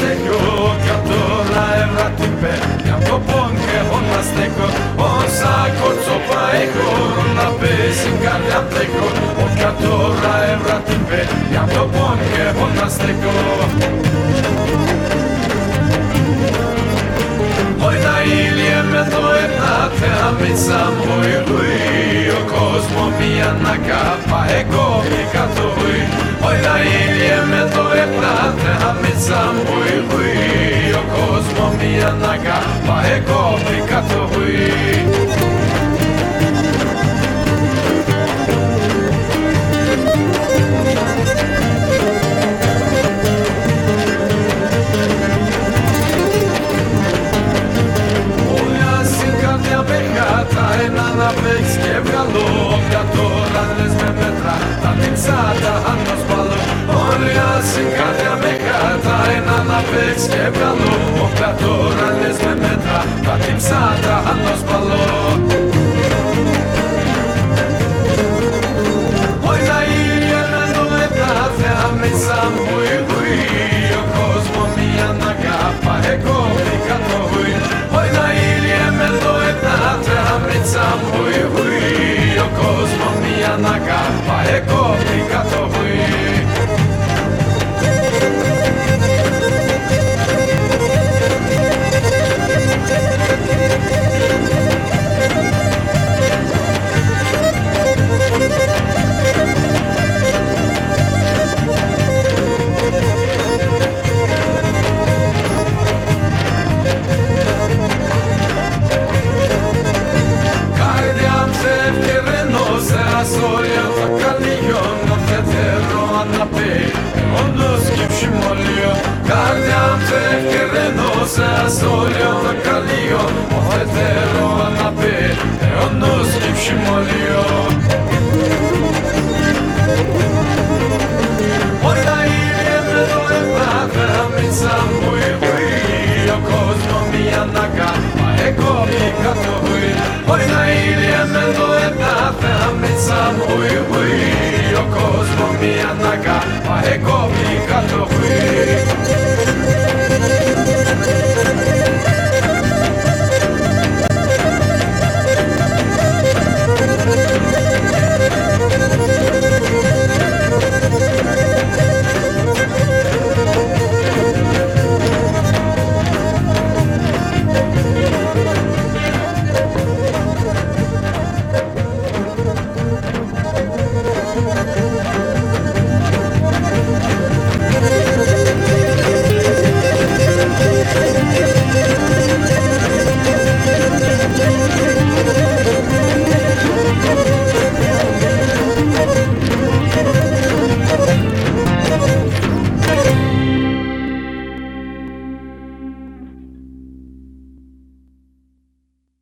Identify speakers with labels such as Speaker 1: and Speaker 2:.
Speaker 1: τελειώ κι απ' το λαεύρα την παίρνει. Απ' πόν και εγώ να στέκω όσα κοτσόπα έχω να πέσει καρδιά πλέκω όποια το λαεύρα την παίρνει απ' πόν και εγώ να στέκω. Μόι τα ήλια με το ενάτε αμίτσα μου η ο κόσμο μία να κάπα εγώ γλυκά το γουί Μόι τα ήλια με το Αμίτσα μου η ρουί Ο κόσμο μία να κάπα Εγώ μπήκα το ρουί να παίξεις και βγαλώ Πια τώρα λες να παίξεις και βγαλώ Πια τώρα λες με μέτρα τα νιξάτα αν το σπαλώ. Ωραία ήλια με το έπαθε αμέσα μου ο κόσμο μία να κάπα εγώ βρήκα το βουί Ωραία ήλια με το έπαθε αμέσα μου ο κόσμο μία να κάπα εγώ anapé, onos kipsi molio, kardia te kereno se asolio na kalio, ofetero anapé, onos kipsi molio. Morda i jedne dole prave, a mi sam buje buji, oko zno mi anaka, pa eko mi kato buje. Morda i jedne dole prave, a mi sam buje buji, Malaga, a Recomica, Trofui.